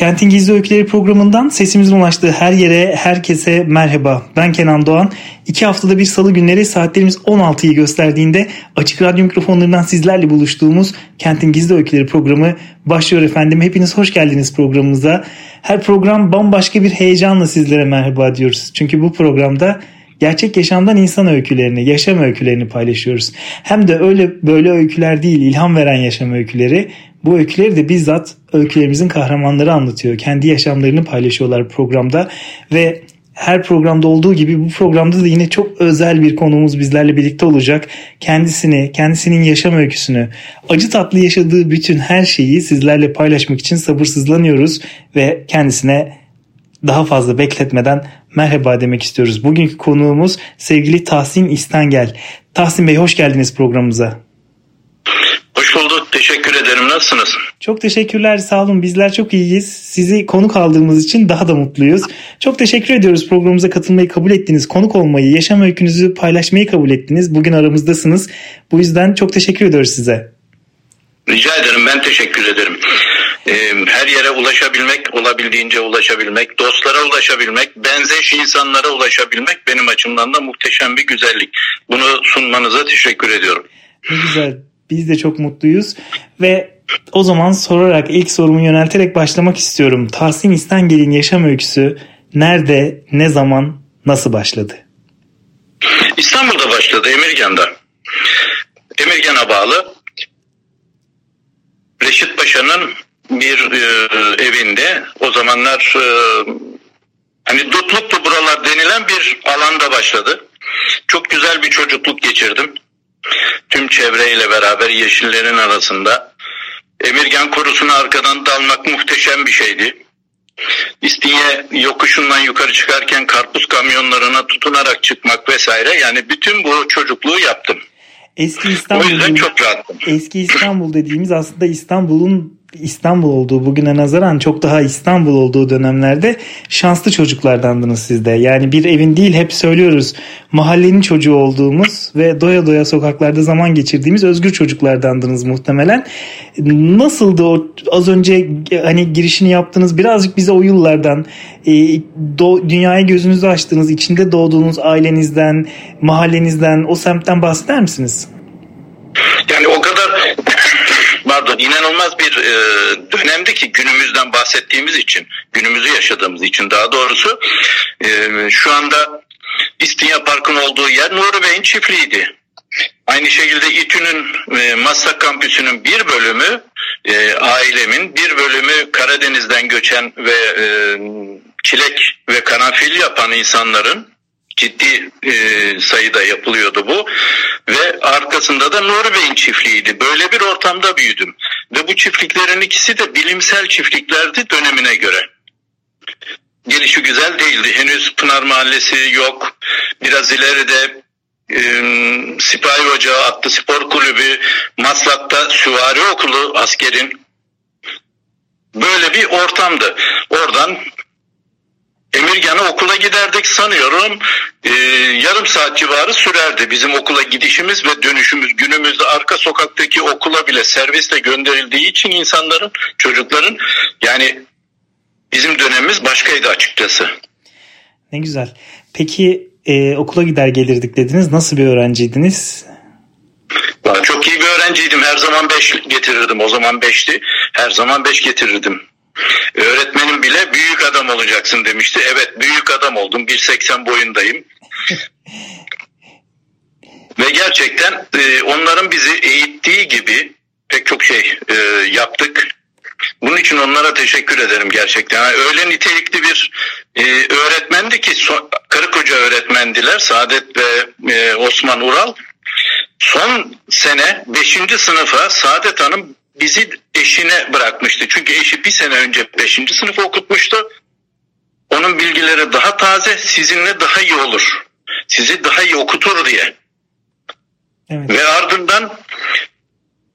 Kentin Gizli Öyküleri programından sesimizin ulaştığı her yere, herkese merhaba. Ben Kenan Doğan. İki haftada bir salı günleri saatlerimiz 16'yı gösterdiğinde açık radyo mikrofonlarından sizlerle buluştuğumuz Kentin Gizli Öyküleri programı başlıyor efendim. Hepiniz hoş geldiniz programımıza. Her program bambaşka bir heyecanla sizlere merhaba diyoruz. Çünkü bu programda gerçek yaşamdan insan öykülerini, yaşam öykülerini paylaşıyoruz. Hem de öyle böyle öyküler değil, ilham veren yaşam öyküleri. Bu öyküleri de bizzat öykülerimizin kahramanları anlatıyor. Kendi yaşamlarını paylaşıyorlar programda ve her programda olduğu gibi bu programda da yine çok özel bir konuğumuz bizlerle birlikte olacak. Kendisini, kendisinin yaşam öyküsünü, acı tatlı yaşadığı bütün her şeyi sizlerle paylaşmak için sabırsızlanıyoruz ve kendisine daha fazla bekletmeden merhaba demek istiyoruz. Bugünkü konuğumuz sevgili Tahsin İstengel. Tahsin Bey hoş geldiniz programımıza. Hoş bulduk. Teşekkür ederim. Nasılsınız? Çok teşekkürler. Sağ olun. Bizler çok iyiyiz. Sizi konuk aldığımız için daha da mutluyuz. Çok teşekkür ediyoruz programımıza katılmayı kabul ettiniz. Konuk olmayı, yaşam öykünüzü paylaşmayı kabul ettiniz. Bugün aramızdasınız. Bu yüzden çok teşekkür ediyoruz size. Rica ederim. Ben teşekkür ederim. Her yere ulaşabilmek, olabildiğince ulaşabilmek, dostlara ulaşabilmek, benzeş insanlara ulaşabilmek benim açımdan da muhteşem bir güzellik. Bunu sunmanıza teşekkür ediyorum. Ne güzel. Biz de çok mutluyuz ve o zaman sorarak ilk sorumu yönelterek başlamak istiyorum. Tahsin İstengel'in yaşam öyküsü nerede, ne zaman, nasıl başladı? İstanbul'da başladı, Emirgan'da. Emirgan'a bağlı Reşit Paşa'nın bir e, evinde o zamanlar e, hani dutluktu buralar denilen bir alanda başladı. Çok güzel bir çocukluk geçirdim. Tüm çevreyle beraber yeşillerin arasında. Emirgan korusuna arkadan dalmak muhteşem bir şeydi. İstinye yokuşundan yukarı çıkarken karpuz kamyonlarına tutunarak çıkmak vesaire yani bütün bu çocukluğu yaptım. Eski İstanbul. O yüzden çok rahattım. Eski İstanbul dediğimiz aslında İstanbul'un İstanbul olduğu bugüne nazaran çok daha İstanbul olduğu dönemlerde şanslı çocuklardandınız siz de. Yani bir evin değil hep söylüyoruz mahallenin çocuğu olduğumuz ve doya doya sokaklarda zaman geçirdiğimiz özgür çocuklardandınız muhtemelen. Nasıldı o az önce hani girişini yaptınız birazcık bize o yıllardan e, do, dünyaya gözünüzü açtığınız içinde doğduğunuz ailenizden mahallenizden o semtten bahseder misiniz? Yani o kadar pardon inanılmaz bir e, dönemdi ki günümüzden bahsettiğimiz için günümüzü yaşadığımız için daha doğrusu e, şu anda İstinye Park'ın olduğu yer Nuri Bey'in çiftliğiydi. Aynı şekilde İTÜ'nün e, Maslak Kampüsü'nün bir bölümü e, ailemin bir bölümü Karadeniz'den göçen ve e, çilek ve karanfil yapan insanların ciddi e, sayıda yapılıyordu bu ve arkasında da Nuri Bey'in çiftliğiydi. Böyle bir ortamda büyüdüm ve bu çiftliklerin ikisi de bilimsel çiftliklerdi dönemine göre. Gelişi güzel değildi. Henüz Pınar Mahallesi yok. Biraz ileride e, Sipahi Ocağı, Atlı Spor Kulübü, Maslak'ta Süvari Okulu askerin böyle bir ortamdı. Oradan Emirgan'a okula giderdik sanıyorum e, yarım saat civarı sürerdi bizim okula gidişimiz ve dönüşümüz günümüzde arka sokaktaki okula bile servisle gönderildiği için insanların çocukların yani bizim dönemimiz başkaydı açıkçası. Ne güzel. Peki e, okula gider gelirdik dediniz. Nasıl bir öğrenciydiniz? Çok iyi bir öğrenciydim. Her zaman beş getirirdim. O zaman beşti. Her zaman beş getirirdim. Öğretmenim bile büyük adam olacaksın demişti. Evet büyük adam oldum. 1.80 boyundayım. Ve gerçekten e, onların bizi eğittiği gibi pek çok şey e, yaptık. Bunun için onlara teşekkür ederim gerçekten. Yani öyle nitelikli bir e, öğretmendi ki so, karı koca öğretmendiler Saadet ve e, Osman Ural. Son sene 5. sınıfa Saadet Hanım bizi eşine bırakmıştı. Çünkü eşi bir sene önce 5. sınıf okutmuştu. Onun bilgileri daha taze, sizinle daha iyi olur. Sizi daha iyi okutur diye. Evet. Ve ardından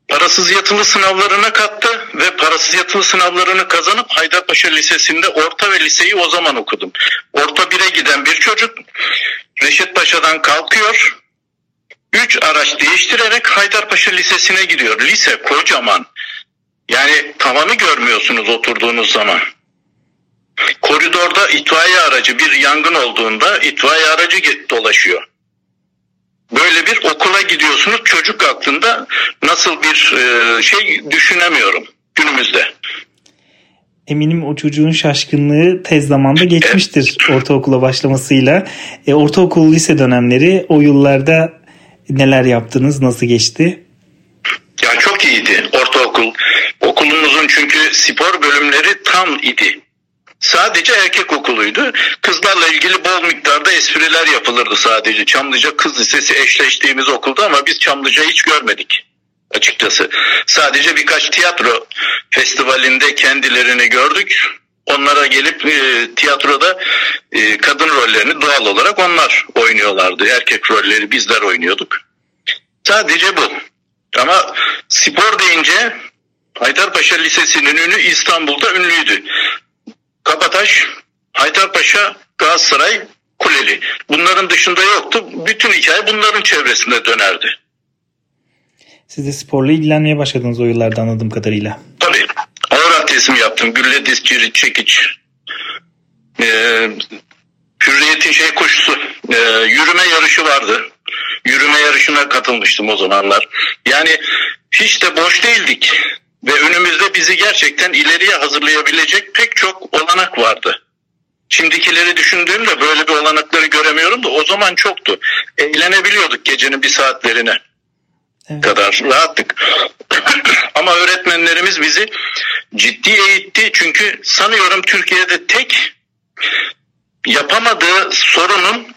parasız yatılı sınavlarına kattı ve parasız yatılı sınavlarını kazanıp Haydarpaşa Lisesi'nde orta ve liseyi o zaman okudum. Orta 1'e giden bir çocuk Reşit Paşa'dan kalkıyor. Üç araç değiştirerek Haydarpaşa Lisesi'ne gidiyor. Lise kocaman. Yani tavanı görmüyorsunuz oturduğunuz zaman. Koridorda itfaiye aracı bir yangın olduğunda itfaiye aracı dolaşıyor. Böyle bir okula gidiyorsunuz çocuk aklında nasıl bir e, şey düşünemiyorum günümüzde. Eminim o çocuğun şaşkınlığı tez zamanda geçmiştir ortaokula başlamasıyla. E, ortaokul lise dönemleri o yıllarda neler yaptınız, nasıl geçti? Ya çok iyiydi ortaokul. Okulumuzun çünkü spor bölümleri tam idi. Sadece erkek okuluydu. Kızlarla ilgili bol miktarda espriler yapılırdı sadece. Çamlıca Kız Lisesi eşleştiğimiz okulda ama biz Çamlıca'yı hiç görmedik açıkçası. Sadece birkaç tiyatro festivalinde kendilerini gördük. Onlara gelip e, tiyatroda e, kadın rollerini doğal olarak onlar oynuyorlardı. Erkek rolleri bizler oynuyorduk. Sadece bu. Ama spor deyince Haydarpaşa Lisesi'nin ünü İstanbul'da ünlüydü. Kabataş, Haydarpaşa, Galatasaray, Kuleli. Bunların dışında yoktu. Bütün hikaye bunların çevresinde dönerdi. Siz de sporla ilgilenmeye başladınız o yıllarda anladığım kadarıyla. Tabii. Ağır atletizm yaptım. Gülle, cirit, çekiç. Ee, hürriyetin şey koşusu. Ee, yürüme yarışı vardı. Yarışına katılmıştım o zamanlar. Yani hiç de boş değildik. Ve önümüzde bizi gerçekten ileriye hazırlayabilecek pek çok olanak vardı. Şimdikileri düşündüğümde böyle bir olanakları göremiyorum da o zaman çoktu. Eğlenebiliyorduk gecenin bir saatlerine evet. kadar rahattık. Ama öğretmenlerimiz bizi ciddi eğitti. Çünkü sanıyorum Türkiye'de tek yapamadığı sorunun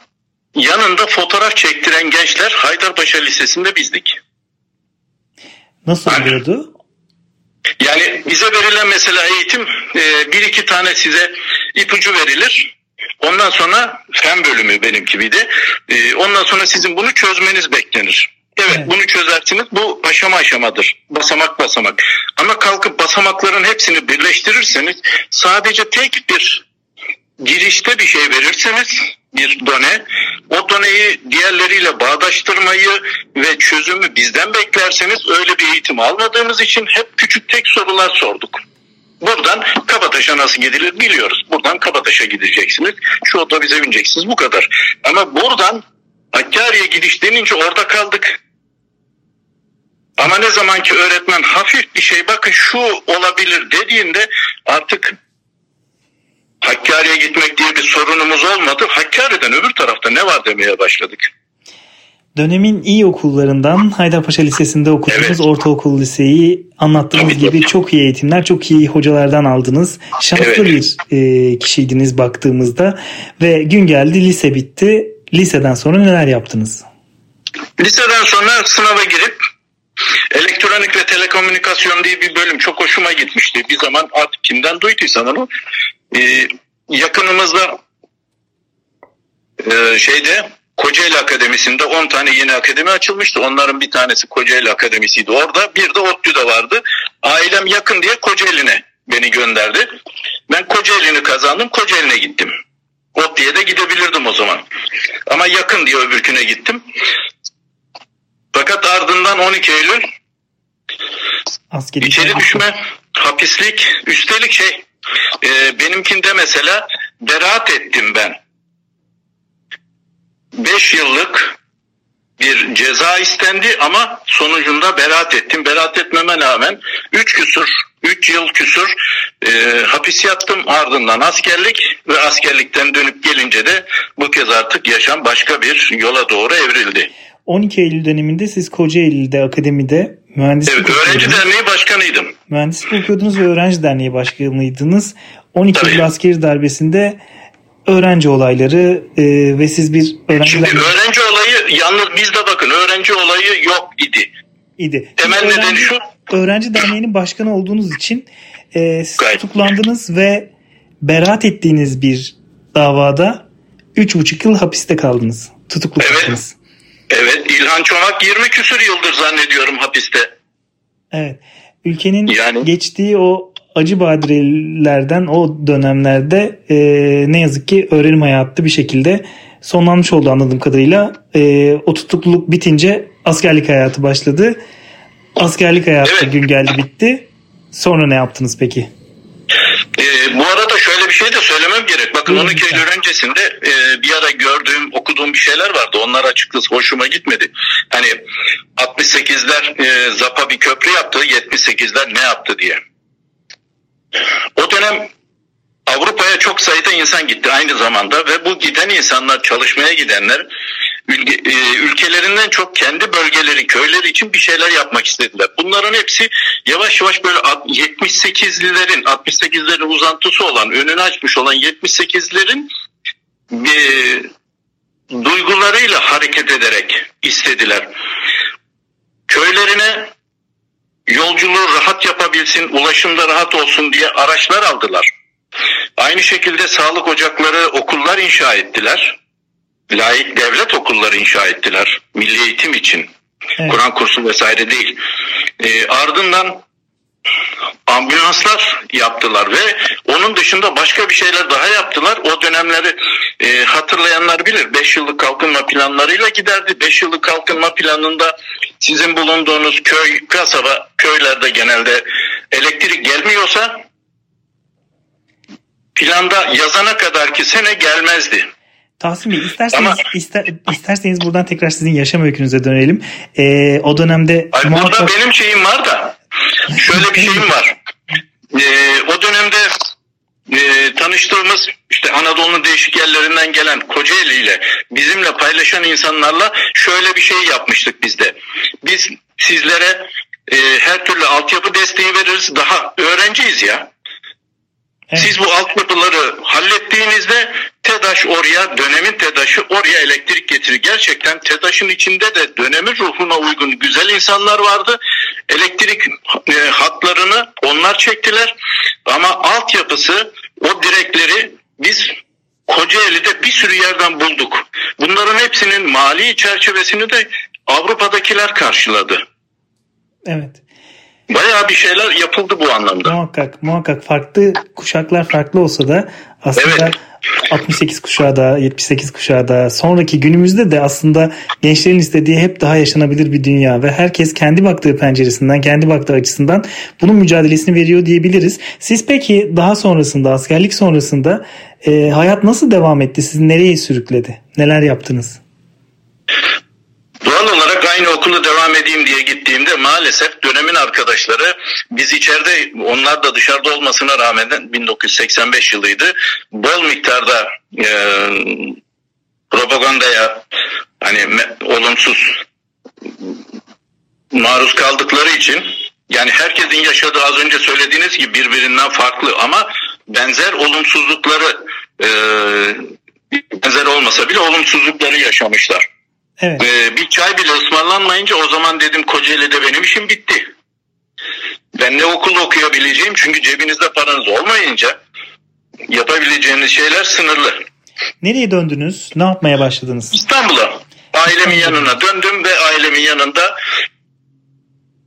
yanında fotoğraf çektiren gençler Haydarpaşa Lisesi'nde bizdik. Nasıl oluyordu? Yani bize verilen mesela eğitim e, bir iki tane size ipucu verilir. Ondan sonra fen bölümü benimki bir de. E, ondan sonra sizin bunu çözmeniz beklenir. Evet, evet bunu çözersiniz. Bu aşama aşamadır. Basamak basamak. Ama kalkıp basamakların hepsini birleştirirseniz sadece tek bir girişte bir şey verirseniz bir done, o doneyi diğerleriyle bağdaştırmayı ve çözümü bizden beklerseniz öyle bir eğitim almadığımız için hep küçük tek sorular sorduk. Buradan Kabataş'a nasıl gidilir biliyoruz. Buradan Kabataş'a gideceksiniz. Şu otobüse bineceksiniz bu kadar. Ama buradan Hakkari'ye gidiş denince orada kaldık. Ama ne zaman ki öğretmen hafif bir şey bakın şu olabilir dediğinde artık Hakkari'ye gitmek diye bir sorunumuz olmadı. Hakkari'den öbür tarafta ne var demeye başladık. Dönemin iyi okullarından Haydarpaşa Lisesi'nde okudunuz. Evet. Ortaokul liseyi anlattığınız tabii, gibi tabii. çok iyi eğitimler, çok iyi hocalardan aldınız. Şanslı evet. bir e, kişiydiniz baktığımızda ve gün geldi lise bitti. Liseden sonra neler yaptınız? Liseden sonra sınava girip elektronik ve telekomünikasyon diye bir bölüm çok hoşuma gitmişti. Bir zaman artık kimden duyduysan onu e, yakınımızda e, şeyde Kocaeli Akademisi'nde 10 tane yeni akademi açılmıştı. Onların bir tanesi Kocaeli Akademisi'ydi orada. Bir de ODTÜ'de vardı. Ailem yakın diye Kocaeli'ne beni gönderdi. Ben Kocaeli'ni kazandım. Kocaeli'ne gittim. ODTÜ'ye de gidebilirdim o zaman. Ama yakın diye öbürküne gittim. Fakat ardından 12 Eylül Askeri içeri düşme, hapislik, üstelik şey e, benimkinde mesela beraat ettim ben. 5 yıllık bir ceza istendi ama sonucunda beraat ettim. Beraat etmeme rağmen 3 küsur, 3 yıl küsur e, hapis yattım ardından askerlik ve askerlikten dönüp gelince de bu kez artık yaşam başka bir yola doğru evrildi. 12 Eylül döneminde siz Kocaeli'de akademide mühendislik Evet öğrenci derneği başkanıydım. Mühendislik okuyordunuz ve öğrenci derneği başkanıydınız. 12 Eylül askeri darbesinde öğrenci olayları e, ve siz bir öğrenci Şimdi öğrenci olayı yalnız bizde bakın öğrenci olayı yok idi. İdi. Temel öğrenci... nedeni şu Öğrenci Derneği'nin başkanı olduğunuz için e, siz tutuklandınız ve beraat ettiğiniz bir davada 3,5 yıl hapiste kaldınız. Tutuklu evet. kaldınız. Evet. İlhan Çomak 20 küsur yıldır zannediyorum hapiste. Evet. Ülkenin yani... geçtiği o acı badirelerden o dönemlerde e, ne yazık ki öğrenim hayatı bir şekilde sonlanmış oldu anladığım kadarıyla. E, o tutukluluk bitince askerlik hayatı başladı. Askerlik hayatı evet. gün geldi bitti. Sonra ne yaptınız peki? Ee, bu arada bir şey de söylemem gerek. Bakın 12 Eylül öncesinde e, bir ara gördüğüm, okuduğum bir şeyler vardı. Onlar açıkçası hoşuma gitmedi. Hani 68'ler e, Zapa bir köprü yaptı, 78'ler ne yaptı diye. O dönem Avrupa'ya çok sayıda insan gitti aynı zamanda ve bu giden insanlar, çalışmaya gidenler e, ülkelerinden çok kendi bölgeleri, köyleri için bir şeyler yapmak istediler. Bunların hepsi yavaş yavaş böyle 78'lilerin, 68'lerin uzantısı olan, önünü açmış olan 78'lerin e, duygularıyla hareket ederek istediler. Köylerine yolculuğu rahat yapabilsin, ulaşımda rahat olsun diye araçlar aldılar. Aynı şekilde sağlık ocakları, okullar inşa ettiler. Layık devlet okulları inşa ettiler. Milli eğitim için. Evet. Kur'an kursu vesaire değil. E, ardından ambulanslar yaptılar ve onun dışında başka bir şeyler daha yaptılar. O dönemleri e, hatırlayanlar bilir. 5 yıllık kalkınma planlarıyla giderdi. 5 yıllık kalkınma planında sizin bulunduğunuz köy, kasaba, köylerde genelde elektrik gelmiyorsa planda yazana kadar ki sene gelmezdi. Tahsin Bey isterseniz, Ama, ister, isterseniz buradan tekrar sizin yaşam öykünüze dönelim. Ee, o dönemde... Ay, muhakkak... Burada benim şeyim var da şöyle bir şeyim var. Ee, o dönemde e, tanıştığımız işte Anadolu'nun değişik yerlerinden gelen Kocaeli ile bizimle paylaşan insanlarla şöyle bir şey yapmıştık biz de. Biz sizlere e, her türlü altyapı desteği veririz. Daha öğrenciyiz ya. Evet. Siz bu altyapıları hallettiğinizde TEDAŞ oraya, dönemin TEDAŞ'ı oraya elektrik getirir. Gerçekten TEDAŞ'ın içinde de dönemin ruhuna uygun güzel insanlar vardı. Elektrik e, hatlarını onlar çektiler. Ama altyapısı, o direkleri biz Kocaeli'de bir sürü yerden bulduk. Bunların hepsinin mali çerçevesini de Avrupa'dakiler karşıladı. Evet. Bayağı bir şeyler yapıldı bu anlamda. Muhakkak muhakkak farklı kuşaklar farklı olsa da aslında evet. 68 kuşağı da 78 kuşağı da sonraki günümüzde de aslında gençlerin istediği hep daha yaşanabilir bir dünya ve herkes kendi baktığı penceresinden kendi baktığı açısından bunun mücadelesini veriyor diyebiliriz. Siz peki daha sonrasında askerlik sonrasında e, hayat nasıl devam etti? Sizi nereye sürükledi? Neler yaptınız? Doğal olarak aynı okulu devam edeyim diye gittiğimde maalesef dönemin arkadaşları biz içeride onlar da dışarıda olmasına rağmen 1985 yılıydı bol miktarda e, propagandaya hani olumsuz maruz kaldıkları için yani herkesin yaşadığı az önce söylediğiniz gibi birbirinden farklı ama benzer olumsuzlukları e, benzer olmasa bile olumsuzlukları yaşamışlar. Evet. Ee, bir çay bile ısmarlanmayınca o zaman dedim Kocaeli'de benim işim bitti. Ben ne okul okuyabileceğim çünkü cebinizde paranız olmayınca yapabileceğiniz şeyler sınırlı. Nereye döndünüz? Ne yapmaya başladınız? İstanbul'a. Ailemin yanına döndüm ve ailemin yanında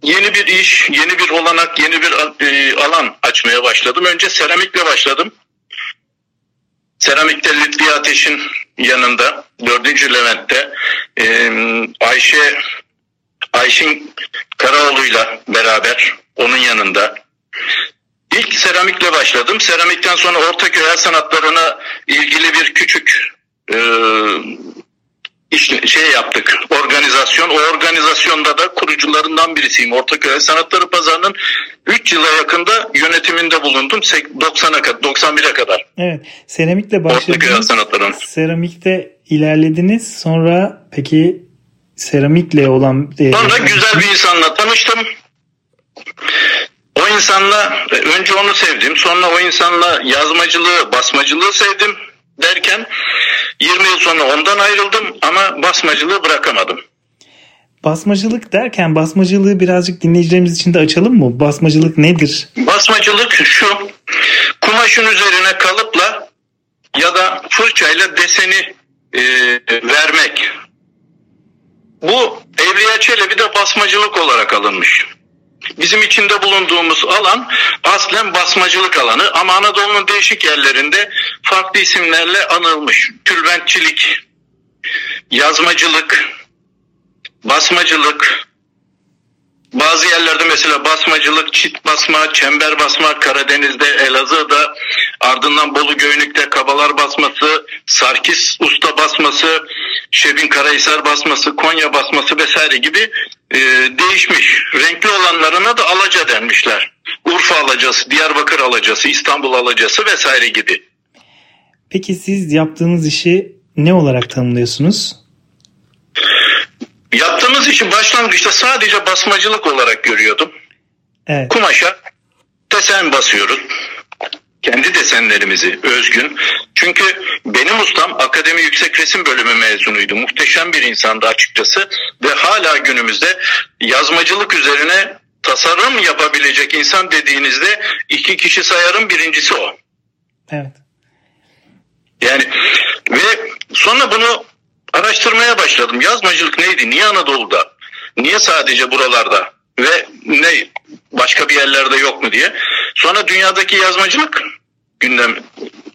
yeni bir iş, yeni bir olanak, yeni bir e, alan açmaya başladım. Önce seramikle başladım. Seramikte Lütfi Ateş'in yanında 4. Levent'te e, Ayşe Ayşin Karaoğlu'yla beraber onun yanında ilk seramikle başladım. Seramikten sonra Ortaköy El Sanatlarına ilgili bir küçük e, işte şey yaptık organizasyon. O organizasyonda da kurucularından birisiyim. Ortaköy Sanatları Pazarı'nın 3 yıla yakında yönetiminde bulundum. 90'a kadar 91'e kadar. Evet seramikle başladınız. Seramikte ilerlediniz. Sonra peki seramikle olan e, sonra güzel bir insanla tanıştım. O insanla önce onu sevdim. Sonra o insanla yazmacılığı basmacılığı sevdim derken 20 yıl sonra ondan ayrıldım ama basmacılığı bırakamadım. Basmacılık derken basmacılığı birazcık dinleyicilerimiz için de açalım mı? Basmacılık nedir? Basmacılık şu. Kumaşın üzerine kalıpla ya da fırçayla deseni e, vermek. Bu Evliya Çelebi'de basmacılık olarak alınmış. Bizim içinde bulunduğumuz alan aslen basmacılık alanı ama Anadolu'nun değişik yerlerinde farklı isimlerle anılmış. Tülbentçilik, yazmacılık, basmacılık, bazı yerlerde mesela basmacılık, çit basma, çember basma, Karadeniz'de, Elazığ'da, ardından Bolu Göynük'te kabalar basması, Sarkis usta basması, Şebin Karahisar basması, Konya basması vesaire gibi e, değişmiş. Renkli olanlarına da alaca denmişler. Urfa alacası, Diyarbakır alacası, İstanbul alacası vesaire gibi. Peki siz yaptığınız işi ne olarak tanımlıyorsunuz? Yaptığımız işi başlangıçta sadece basmacılık olarak görüyordum. Evet. Kumaşa desen basıyoruz. Kendi desenlerimizi özgün. Çünkü benim ustam akademi yüksek resim bölümü mezunuydu. Muhteşem bir insandı açıkçası. Ve hala günümüzde yazmacılık üzerine tasarım yapabilecek insan dediğinizde iki kişi sayarım birincisi o. Evet. Yani ve sonra bunu araştırmaya başladım. Yazmacılık neydi? Niye Anadolu'da? Niye sadece buralarda? Ve ne başka bir yerlerde yok mu diye. Sonra dünyadaki yazmacılık gündem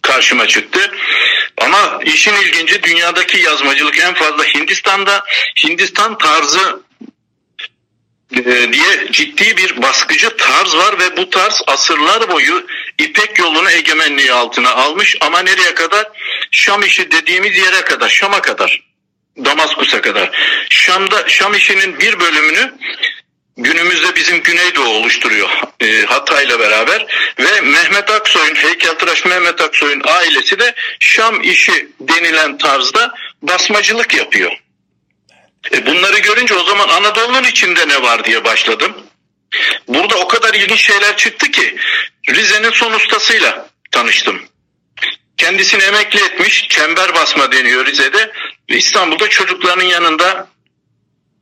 karşıma çıktı. Ama işin ilginci dünyadaki yazmacılık en fazla Hindistan'da Hindistan tarzı e, diye ciddi bir baskıcı tarz var ve bu tarz asırlar boyu İpek yolunu egemenliği altına almış ama nereye kadar? Şam işi dediğimiz yere kadar, Şam'a kadar. Damaskus'a kadar. Şam'da Şam işinin bir bölümünü günümüzde bizim Güneydoğu oluşturuyor e, Hatay'la beraber ve Mehmet Aksoy'un heykeltıraş Mehmet Aksoy'un ailesi de Şam işi denilen tarzda basmacılık yapıyor. E, bunları görünce o zaman Anadolu'nun içinde ne var diye başladım. Burada o kadar ilginç şeyler çıktı ki Rize'nin son ustasıyla tanıştım. Kendisini emekli etmiş, çember basma deniyor Rize'de. İstanbul'da çocuklarının yanında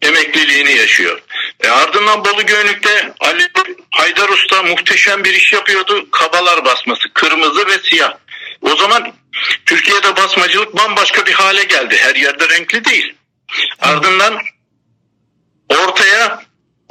emekliliğini yaşıyor. E ardından Bolu Göynük'te Ali Haydar Usta muhteşem bir iş yapıyordu. Kabalar basması, kırmızı ve siyah. O zaman Türkiye'de basmacılık bambaşka bir hale geldi. Her yerde renkli değil. Ardından ortaya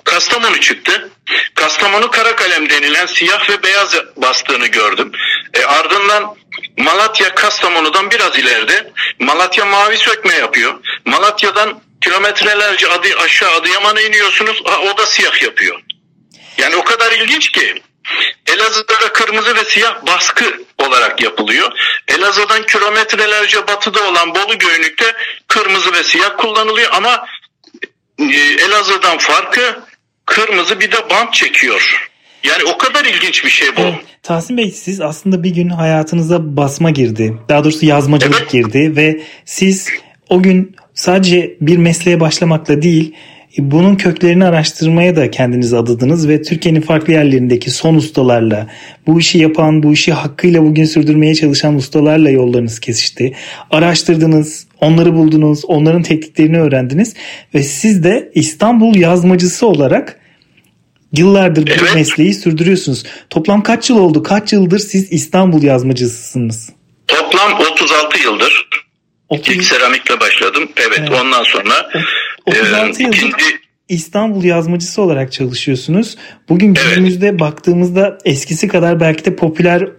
Kastamonu çıktı. Kastamonu kara kalem denilen siyah ve beyaz bastığını gördüm. E ardından Malatya Kastamonu'dan biraz ileride Malatya mavi sökme yapıyor. Malatya'dan kilometrelerce adı aşağı Adıyaman'a iniyorsunuz. Ha, o da siyah yapıyor. Yani o kadar ilginç ki Elazığ'da kırmızı ve siyah baskı olarak yapılıyor. Elazığ'dan kilometrelerce batıda olan Bolu Göynük'te kırmızı ve siyah kullanılıyor ama e, Elazığ'dan farkı kırmızı bir de bant çekiyor. Yani o kadar ilginç bir şey bu. Evet. Tahsin Bey siz aslında bir gün hayatınıza basma girdi. Daha doğrusu yazmacılık evet. girdi ve siz o gün sadece bir mesleğe başlamakla değil bunun köklerini araştırmaya da kendiniz adadınız ve Türkiye'nin farklı yerlerindeki son ustalarla, bu işi yapan, bu işi hakkıyla bugün sürdürmeye çalışan ustalarla yollarınız kesişti. Araştırdınız, onları buldunuz, onların tekniklerini öğrendiniz ve siz de İstanbul yazmacısı olarak yıllardır evet. bu mesleği sürdürüyorsunuz. Toplam kaç yıl oldu? Kaç yıldır siz İstanbul yazmacısısınız? Toplam 36 yıldır. 30... İlk seramikle başladım. Evet, evet. ondan sonra 36 e, yıldır ikinci... İstanbul yazmacısı olarak çalışıyorsunuz. Bugün günümüzde evet. baktığımızda eskisi kadar belki de popüler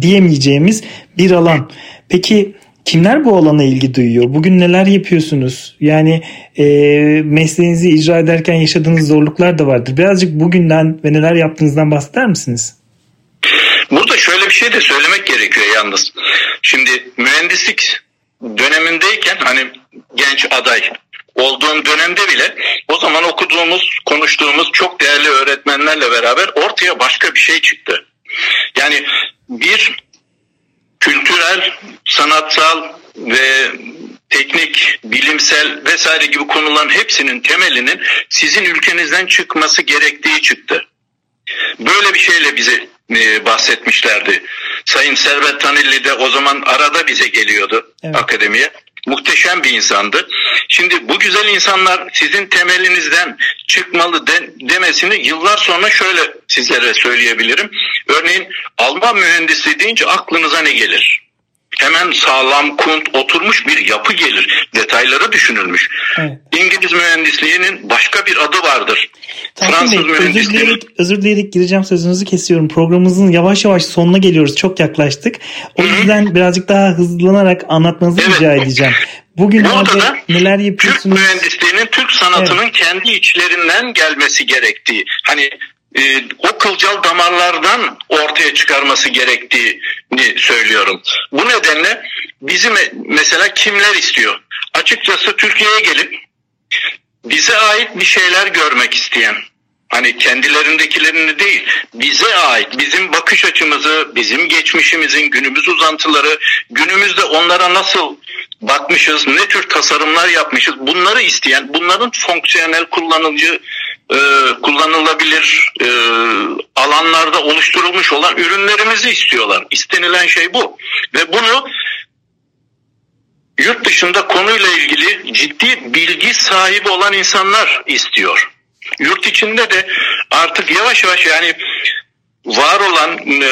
diyemeyeceğimiz bir alan. Peki kimler bu alana ilgi duyuyor? Bugün neler yapıyorsunuz? Yani e, mesleğinizi icra ederken yaşadığınız zorluklar da vardır. Birazcık bugünden ve neler yaptığınızdan bahseder misiniz? Burada şöyle bir şey de söylemek gerekiyor yalnız. Şimdi mühendislik dönemindeyken hani genç aday olduğum dönemde bile o zaman okuduğumuz, konuştuğumuz çok değerli öğretmenlerle beraber ortaya başka bir şey çıktı. Yani bir kültürel, sanatsal ve teknik, bilimsel vesaire gibi konuların hepsinin temelinin sizin ülkenizden çıkması gerektiği çıktı. Böyle bir şeyle bize e, bahsetmişlerdi. Sayın Servet Tanilli de o zaman arada bize geliyordu evet. akademiye. Muhteşem bir insandı. Şimdi bu güzel insanlar sizin temelinizden çıkmalı de, demesini yıllar sonra şöyle sizlere söyleyebilirim. Örneğin Alman mühendisliği deyince aklınıza ne gelir? Hemen sağlam, kunt, oturmuş bir yapı gelir. Detayları düşünülmüş. Evet. İngiliz mühendisliğinin başka bir adı vardır. Tahsin Fransız Bey, mühendisliği... özür dileyerek, özür dileyerek gireceğim sözünüzü kesiyorum. Programımızın yavaş yavaş sonuna geliyoruz. Çok yaklaştık. O Hı-hı. yüzden birazcık daha hızlanarak anlatmanızı evet. rica edeceğim. Bugün Burada neler yapıyorsunuz? Türk mühendisliğinin, Türk sanatının evet. kendi içlerinden gelmesi gerektiği. Hani e, o kılcal damarlardan ortaya çıkarması gerektiğini söylüyorum. Bu nedenle bizim mesela kimler istiyor? Açıkçası Türkiye'ye gelip bize ait bir şeyler görmek isteyen, hani kendilerindekilerini değil, bize ait, bizim bakış açımızı, bizim geçmişimizin günümüz uzantıları, günümüzde onlara nasıl bakmışız, ne tür tasarımlar yapmışız, bunları isteyen, bunların fonksiyonel kullanıcı e, kullanılabilir e, alanlarda oluşturulmuş olan ürünlerimizi istiyorlar. İstenilen şey bu. Ve bunu yurt dışında konuyla ilgili ciddi bilgi sahibi olan insanlar istiyor. Yurt içinde de artık yavaş yavaş yani var olan e,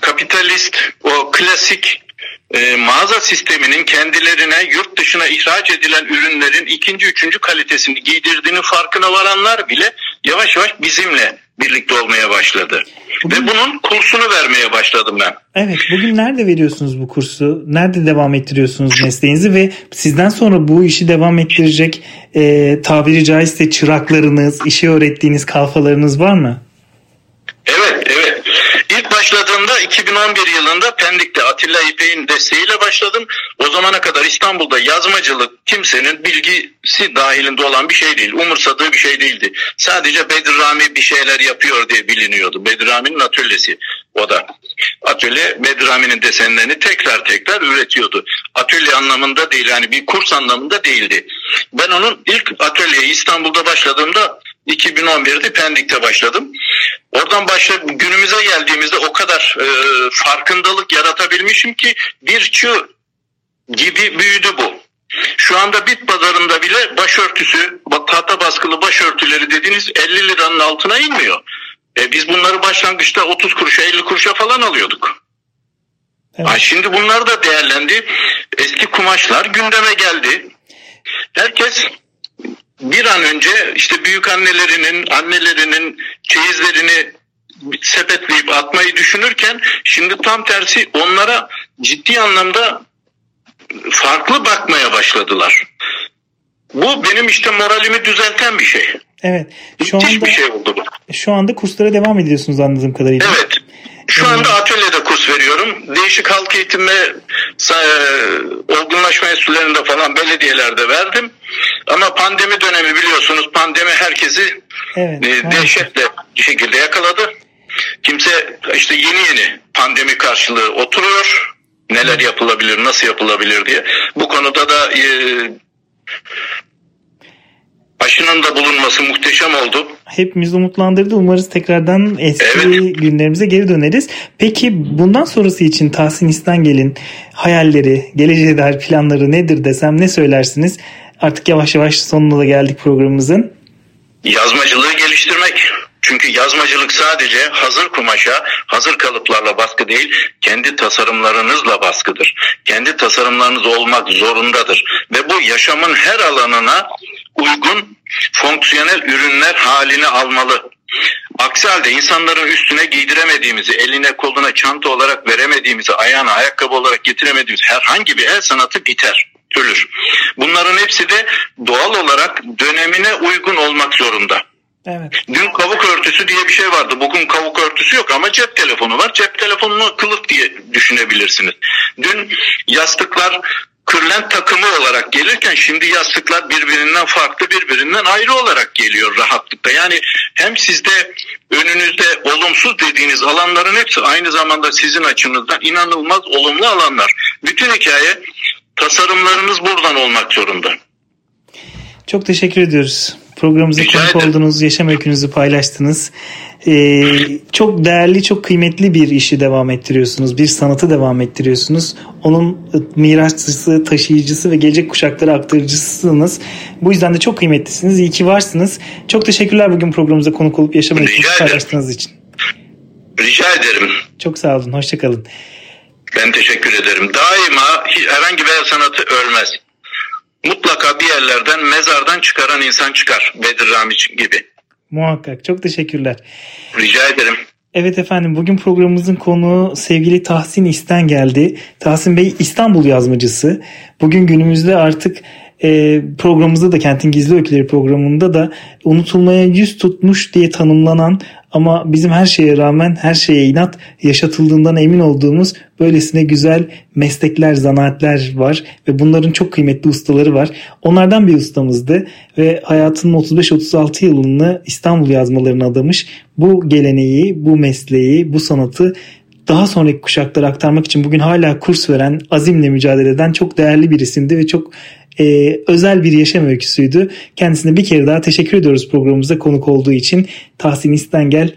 kapitalist o klasik e, mağaza sisteminin kendilerine yurt dışına ihraç edilen ürünlerin ikinci, üçüncü kalitesini giydirdiğinin farkına varanlar bile yavaş yavaş bizimle birlikte olmaya başladı. Bugün... Ve bunun kursunu vermeye başladım ben. Evet, bugün nerede veriyorsunuz bu kursu? Nerede devam ettiriyorsunuz mesleğinizi ve sizden sonra bu işi devam ettirecek e, tabiri caizse çıraklarınız, işi öğrettiğiniz kalfalarınız var mı? Başladığımda 2011 yılında Pendik'te Atilla İpek'in desteğiyle başladım. O zamana kadar İstanbul'da yazmacılık kimsenin bilgisi dahilinde olan bir şey değil. Umursadığı bir şey değildi. Sadece Bedir bir şeyler yapıyor diye biliniyordu. Bedir Rami'nin atölyesi o da. Atölye Bedir Rami'nin desenlerini tekrar tekrar üretiyordu. Atölye anlamında değil yani bir kurs anlamında değildi. Ben onun ilk atölyeye İstanbul'da başladığımda 2011'de Pendik'te başladım. Oradan başlayıp günümüze geldiğimizde o kadar e, farkındalık yaratabilmişim ki bir çığ gibi büyüdü bu. Şu anda bit pazarında bile başörtüsü, tahta baskılı başörtüleri dediğiniz 50 liranın altına inmiyor. E, biz bunları başlangıçta 30 kuruşa 50 kuruşa falan alıyorduk. Evet. Ha, şimdi bunlar da değerlendi. Eski kumaşlar gündeme geldi. Herkes bir an önce işte büyük annelerinin, annelerinin çeyizlerini sepetleyip atmayı düşünürken şimdi tam tersi onlara ciddi anlamda farklı bakmaya başladılar. Bu benim işte moralimi düzelten bir şey. Evet. Şu Müthiş anda, bir şey oldu bu. Şu anda kurslara devam ediyorsunuz anladığım kadarıyla. Evet. Şu anda atölyede kurs veriyorum. Değişik halk eğitimi e, olgunlaşma enstitülerinde falan belediyelerde verdim. Ama pandemi dönemi biliyorsunuz pandemi herkesi evet, e, dehşetle bir şekilde yakaladı. Kimse işte yeni yeni pandemi karşılığı oturuyor. Neler yapılabilir, nasıl yapılabilir diye. Bu konuda da e, aşının da bulunması muhteşem oldu. Hepimiz umutlandırdı. Umarız tekrardan eski evet. günlerimize geri döneriz. Peki bundan sonrası için Tahsin İstengel'in hayalleri, geleceğe dair planları nedir desem ne söylersiniz? Artık yavaş yavaş sonuna da geldik programımızın. Yazmacılığı geliştirmek. Çünkü yazmacılık sadece hazır kumaşa, hazır kalıplarla baskı değil, kendi tasarımlarınızla baskıdır. Kendi tasarımlarınız olmak zorundadır. Ve bu yaşamın her alanına uygun fonksiyonel ürünler halini almalı. Aksi halde insanların üstüne giydiremediğimizi, eline koluna çanta olarak veremediğimizi, ayağına ayakkabı olarak getiremediğimiz herhangi bir el sanatı biter, ölür. Bunların hepsi de doğal olarak dönemine uygun olmak zorunda. Evet. Dün kavuk örtüsü diye bir şey vardı. Bugün kavuk örtüsü yok ama cep telefonu var. Cep telefonunu kılıf diye düşünebilirsiniz. Dün yastıklar kırlent takımı olarak gelirken şimdi yastıklar birbirinden farklı birbirinden ayrı olarak geliyor rahatlıkta. Yani hem sizde önünüzde olumsuz dediğiniz alanların hepsi aynı zamanda sizin açınızdan inanılmaz olumlu alanlar. Bütün hikaye tasarımlarınız buradan olmak zorunda. Çok teşekkür ediyoruz. Programımıza konuk oldunuz, yaşam öykünüzü paylaştınız. Ee, çok değerli, çok kıymetli bir işi devam ettiriyorsunuz. Bir sanatı devam ettiriyorsunuz. Onun mirasçısı, taşıyıcısı ve gelecek kuşaklara aktarıcısınız. Bu yüzden de çok kıymetlisiniz. İyi ki varsınız. Çok teşekkürler bugün programımıza konuk olup yaşam öykünüzü paylaştığınız için. Rica ederim. Çok sağ olun. Hoşçakalın. Ben teşekkür ederim. Daima herhangi bir sanatı ölmez. Mutlaka bir yerlerden, mezardan çıkaran insan çıkar. Bedir Rami gibi. Muhakkak. Çok teşekkürler. Rica ederim. Evet efendim bugün programımızın konuğu sevgili Tahsin İsten geldi. Tahsin Bey İstanbul yazmacısı. Bugün günümüzde artık e, programımızda da Kentin Gizli Öyküleri programında da unutulmaya yüz tutmuş diye tanımlanan ama bizim her şeye rağmen her şeye inat yaşatıldığından emin olduğumuz böylesine güzel meslekler, zanaatler var ve bunların çok kıymetli ustaları var. Onlardan bir ustamızdı ve hayatının 35-36 yılını İstanbul yazmalarına adamış. Bu geleneği, bu mesleği, bu sanatı daha sonraki kuşaklara aktarmak için bugün hala kurs veren, azimle mücadele eden çok değerli bir isimdi ve çok e, özel bir yaşam öyküsüydü. Kendisine bir kere daha teşekkür ediyoruz programımıza konuk olduğu için. Tahsin İstengel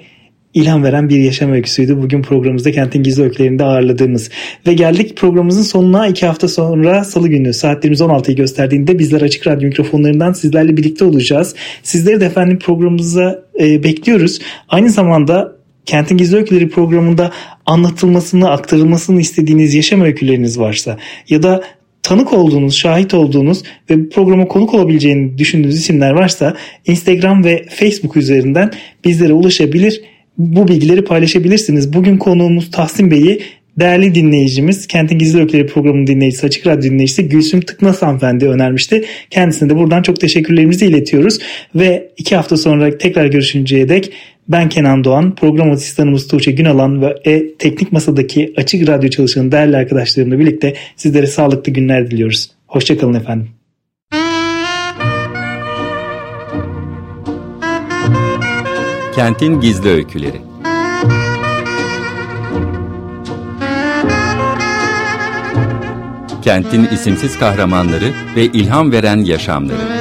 ilham veren bir yaşam öyküsüydü. Bugün programımızda Kentin Gizli Öykülerinde ağırladığımız. Ve geldik programımızın sonuna iki hafta sonra salı günü saatlerimiz 16'yı gösterdiğinde bizler Açık Radyo mikrofonlarından sizlerle birlikte olacağız. Sizleri de efendim programımıza e, bekliyoruz. Aynı zamanda Kentin Gizli Öyküleri programında anlatılmasını, aktarılmasını istediğiniz yaşam öyküleriniz varsa ya da tanık olduğunuz, şahit olduğunuz ve programa konuk olabileceğini düşündüğünüz isimler varsa Instagram ve Facebook üzerinden bizlere ulaşabilir. Bu bilgileri paylaşabilirsiniz. Bugün konuğumuz Tahsin Bey'i değerli dinleyicimiz, Kentin Gizli Öyküleri programının dinleyicisi, Açık Radyo dinleyicisi Gülsüm Tıknaz hanımefendi önermişti. Kendisine de buradan çok teşekkürlerimizi iletiyoruz. Ve iki hafta sonra tekrar görüşünceye dek ben Kenan Doğan, program asistanımız Tuğçe Günalan ve e, teknik masadaki Açık Radyo çalışan değerli arkadaşlarımla birlikte sizlere sağlıklı günler diliyoruz. Hoşçakalın efendim. Kentin Gizli Öyküleri Kentin isimsiz kahramanları ve ilham veren yaşamları